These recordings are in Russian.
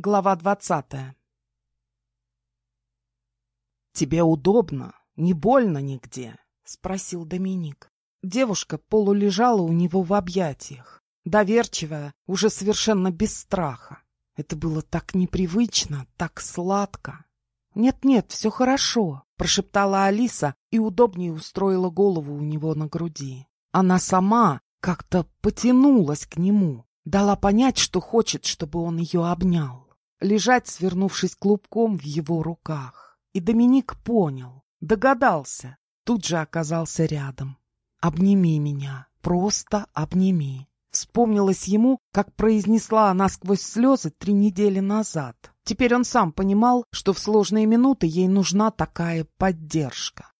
Глава двадцатая «Тебе удобно? Не больно нигде?» — спросил Доминик. Девушка полулежала у него в объятиях, доверчивая, уже совершенно без страха. Это было так непривычно, так сладко. «Нет-нет, все хорошо», — прошептала Алиса и удобнее устроила голову у него на груди. Она сама как-то потянулась к нему, дала понять, что хочет, чтобы он ее обнял лежать, свернувшись клубком в его руках. И Доминик понял, догадался, тут же оказался рядом. «Обними меня, просто обними». Вспомнилось ему, как произнесла она сквозь слезы три недели назад. Теперь он сам понимал, что в сложные минуты ей нужна такая поддержка.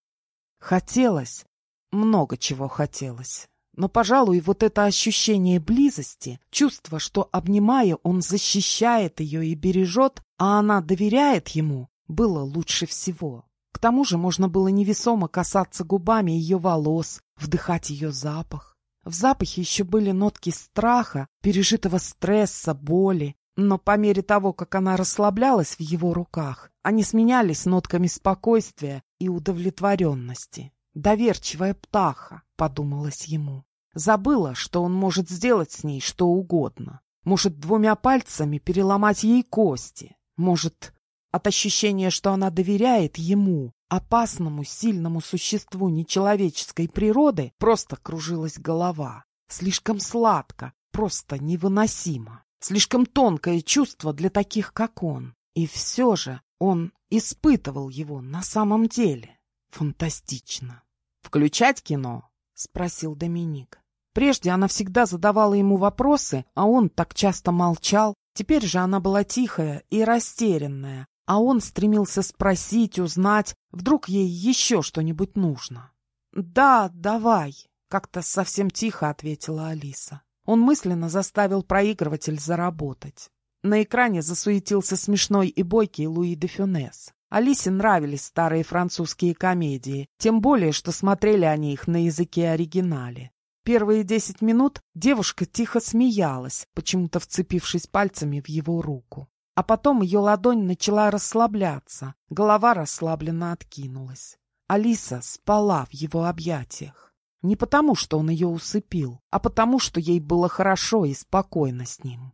Хотелось, много чего хотелось. Но, пожалуй, вот это ощущение близости, чувство, что, обнимая, он защищает ее и бережет, а она доверяет ему, было лучше всего. К тому же можно было невесомо касаться губами ее волос, вдыхать ее запах. В запахе еще были нотки страха, пережитого стресса, боли, но по мере того, как она расслаблялась в его руках, они сменялись нотками спокойствия и удовлетворенности. «Доверчивая птаха», — подумалось ему. Забыла, что он может сделать с ней что угодно. Может, двумя пальцами переломать ей кости. Может, от ощущения, что она доверяет ему, опасному, сильному существу нечеловеческой природы, просто кружилась голова. Слишком сладко, просто невыносимо. Слишком тонкое чувство для таких, как он. И все же он испытывал его на самом деле. Фантастично. «Включать кино?» — спросил Доминик. Прежде она всегда задавала ему вопросы, а он так часто молчал. Теперь же она была тихая и растерянная, а он стремился спросить, узнать, вдруг ей еще что-нибудь нужно. «Да, давай», — как-то совсем тихо ответила Алиса. Он мысленно заставил проигрыватель заработать. На экране засуетился смешной и бойкий Луи де Фюнес. Алисе нравились старые французские комедии, тем более, что смотрели они их на языке оригинале. Первые десять минут девушка тихо смеялась, почему-то вцепившись пальцами в его руку. А потом ее ладонь начала расслабляться, голова расслабленно откинулась. Алиса спала в его объятиях. Не потому, что он ее усыпил, а потому, что ей было хорошо и спокойно с ним.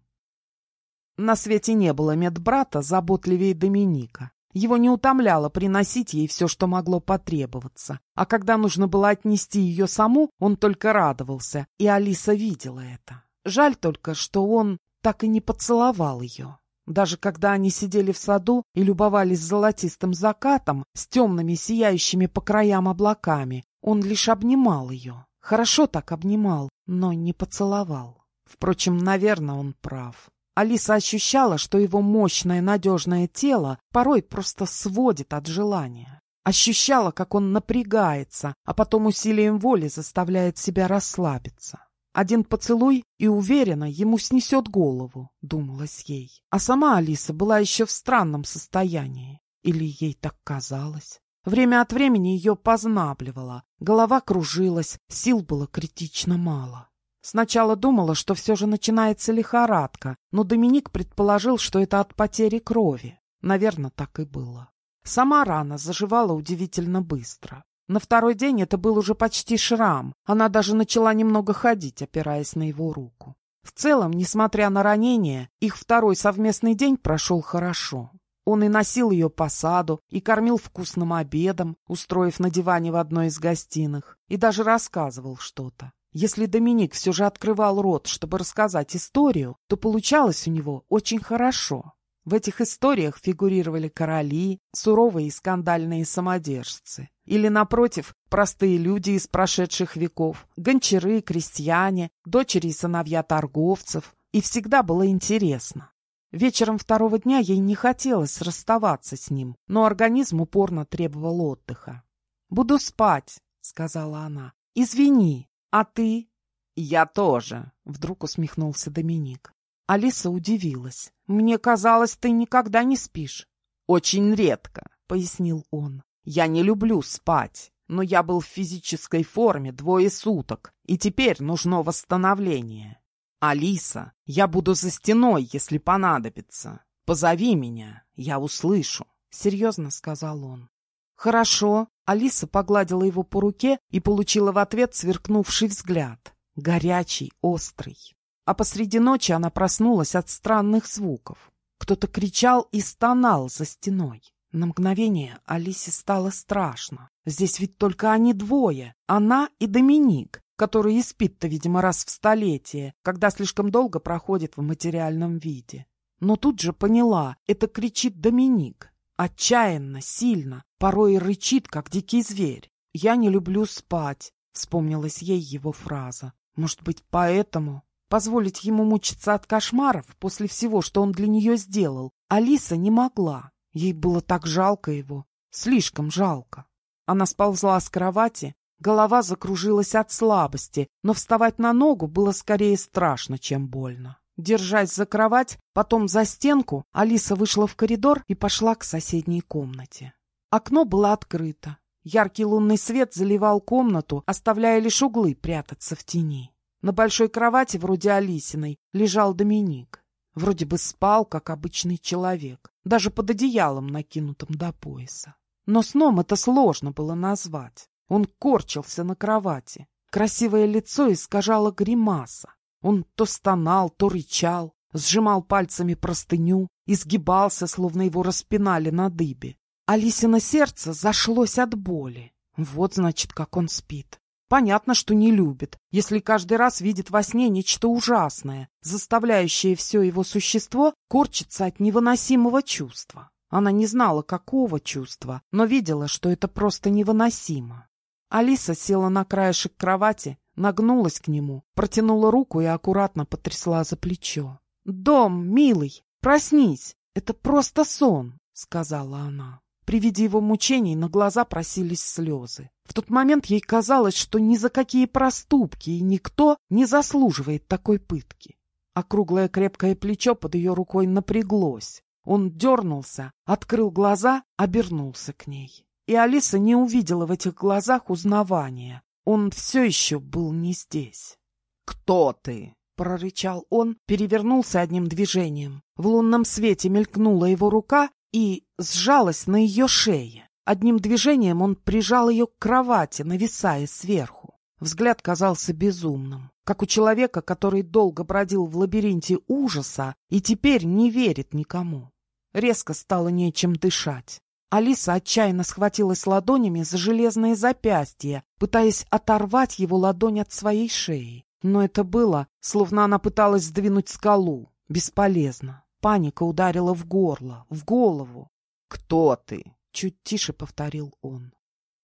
На свете не было медбрата заботливее Доминика. Его не утомляло приносить ей все, что могло потребоваться. А когда нужно было отнести ее саму, он только радовался, и Алиса видела это. Жаль только, что он так и не поцеловал ее. Даже когда они сидели в саду и любовались золотистым закатом с темными сияющими по краям облаками, он лишь обнимал ее. Хорошо так обнимал, но не поцеловал. Впрочем, наверное, он прав. Алиса ощущала, что его мощное надежное тело порой просто сводит от желания. Ощущала, как он напрягается, а потом усилием воли заставляет себя расслабиться. Один поцелуй, и уверенно ему снесет голову, думалось ей. А сама Алиса была еще в странном состоянии. Или ей так казалось? Время от времени ее познабливало, голова кружилась, сил было критично мало. Сначала думала, что все же начинается лихорадка, но Доминик предположил, что это от потери крови. Наверное, так и было. Сама рана заживала удивительно быстро. На второй день это был уже почти шрам. Она даже начала немного ходить, опираясь на его руку. В целом, несмотря на ранение, их второй совместный день прошел хорошо. Он и носил ее по саду, и кормил вкусным обедом, устроив на диване в одной из гостиных, и даже рассказывал что-то. Если Доминик все же открывал рот, чтобы рассказать историю, то получалось у него очень хорошо. В этих историях фигурировали короли, суровые и скандальные самодержцы. Или, напротив, простые люди из прошедших веков, гончары, крестьяне, дочери и сыновья торговцев. И всегда было интересно. Вечером второго дня ей не хотелось расставаться с ним, но организм упорно требовал отдыха. «Буду спать», — сказала она. «Извини, «А ты?» «Я тоже», — вдруг усмехнулся Доминик. Алиса удивилась. «Мне казалось, ты никогда не спишь». «Очень редко», — пояснил он. «Я не люблю спать, но я был в физической форме двое суток, и теперь нужно восстановление. Алиса, я буду за стеной, если понадобится. Позови меня, я услышу, — серьезно сказал он. Хорошо. Алиса погладила его по руке и получила в ответ сверкнувший взгляд. Горячий, острый. А посреди ночи она проснулась от странных звуков. Кто-то кричал и стонал за стеной. На мгновение Алисе стало страшно. Здесь ведь только они двое, она и Доминик, который и спит-то, видимо, раз в столетие, когда слишком долго проходит в материальном виде. Но тут же поняла, это кричит Доминик. Отчаянно, сильно, порой рычит, как дикий зверь. «Я не люблю спать», — вспомнилась ей его фраза. «Может быть, поэтому?» Позволить ему мучиться от кошмаров после всего, что он для нее сделал, Алиса не могла. Ей было так жалко его, слишком жалко. Она сползла с кровати, голова закружилась от слабости, но вставать на ногу было скорее страшно, чем больно. Держась за кровать, потом за стенку, Алиса вышла в коридор и пошла к соседней комнате. Окно было открыто. Яркий лунный свет заливал комнату, оставляя лишь углы прятаться в тени. На большой кровати, вроде Алисиной, лежал Доминик. Вроде бы спал, как обычный человек, даже под одеялом, накинутым до пояса. Но сном это сложно было назвать. Он корчился на кровати. Красивое лицо искажало гримаса. Он то стонал, то рычал, сжимал пальцами простыню, изгибался, словно его распинали на дыбе. Алисина сердце зашлось от боли. Вот, значит, как он спит. Понятно, что не любит, если каждый раз видит во сне нечто ужасное, заставляющее все его существо корчиться от невыносимого чувства. Она не знала, какого чувства, но видела, что это просто невыносимо. Алиса села на краешек кровати нагнулась к нему, протянула руку и аккуратно потрясла за плечо. «Дом, милый, проснись! Это просто сон!» — сказала она. При виде его мучений на глаза просились слезы. В тот момент ей казалось, что ни за какие проступки и никто не заслуживает такой пытки. Округлое крепкое плечо под ее рукой напряглось. Он дернулся, открыл глаза, обернулся к ней. И Алиса не увидела в этих глазах узнавания. Он все еще был не здесь. «Кто ты?» — прорычал он, перевернулся одним движением. В лунном свете мелькнула его рука и сжалась на ее шее. Одним движением он прижал ее к кровати, нависая сверху. Взгляд казался безумным, как у человека, который долго бродил в лабиринте ужаса и теперь не верит никому. Резко стало нечем дышать. Алиса отчаянно схватилась ладонями за железные запястья, пытаясь оторвать его ладонь от своей шеи. Но это было, словно она пыталась сдвинуть скалу. Бесполезно. Паника ударила в горло, в голову. «Кто ты?» — чуть тише повторил он.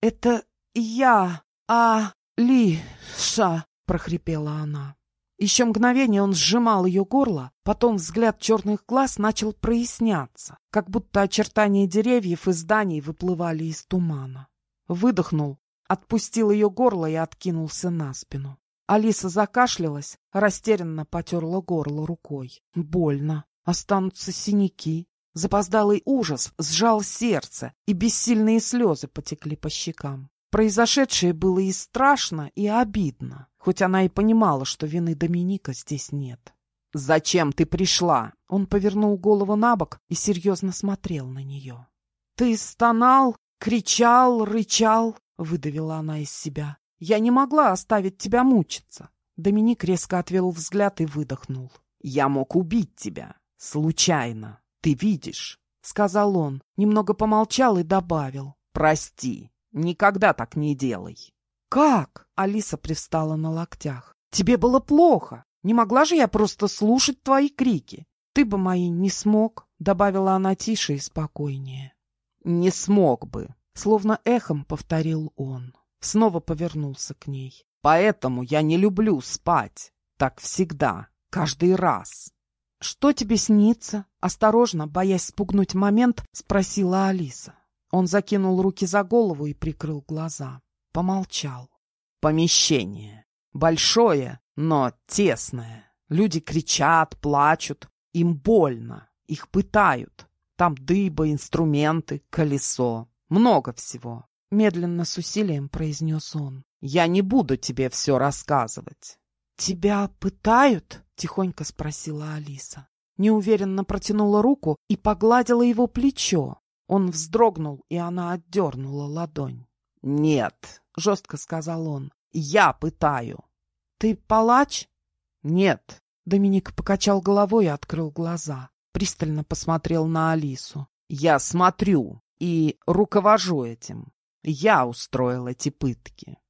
«Это я, а Лиша!» — прохрипела она. Еще мгновение он сжимал ее горло, потом взгляд черных глаз начал проясняться, как будто очертания деревьев и зданий выплывали из тумана. Выдохнул, отпустил ее горло и откинулся на спину. Алиса закашлялась, растерянно потерла горло рукой. Больно. Останутся синяки. Запоздалый ужас сжал сердце, и бессильные слезы потекли по щекам. Произошедшее было и страшно, и обидно, хоть она и понимала, что вины Доминика здесь нет. «Зачем ты пришла?» Он повернул голову на бок и серьезно смотрел на нее. «Ты стонал, кричал, рычал», — выдавила она из себя. «Я не могла оставить тебя мучиться». Доминик резко отвел взгляд и выдохнул. «Я мог убить тебя. Случайно. Ты видишь», — сказал он, немного помолчал и добавил. «Прости, Никогда так не делай. Как? Алиса привстала на локтях. Тебе было плохо. Не могла же я просто слушать твои крики. Ты бы мои не смог, добавила она тише и спокойнее. Не смог бы, словно эхом повторил он. Снова повернулся к ней. Поэтому я не люблю спать. Так всегда, каждый раз. Что тебе снится? Осторожно, боясь спугнуть момент, спросила Алиса. Он закинул руки за голову и прикрыл глаза. Помолчал. Помещение. Большое, но тесное. Люди кричат, плачут. Им больно. Их пытают. Там дыба, инструменты, колесо. Много всего. Медленно с усилием произнес он. Я не буду тебе все рассказывать. «Тебя пытают?» — тихонько спросила Алиса. неуверенно протянула руку и погладила его плечо. Он вздрогнул, и она отдернула ладонь. «Нет», — жестко сказал он, — «я пытаю». «Ты палач?» «Нет». Доминик покачал головой и открыл глаза. Пристально посмотрел на Алису. «Я смотрю и руковожу этим. Я устроил эти пытки».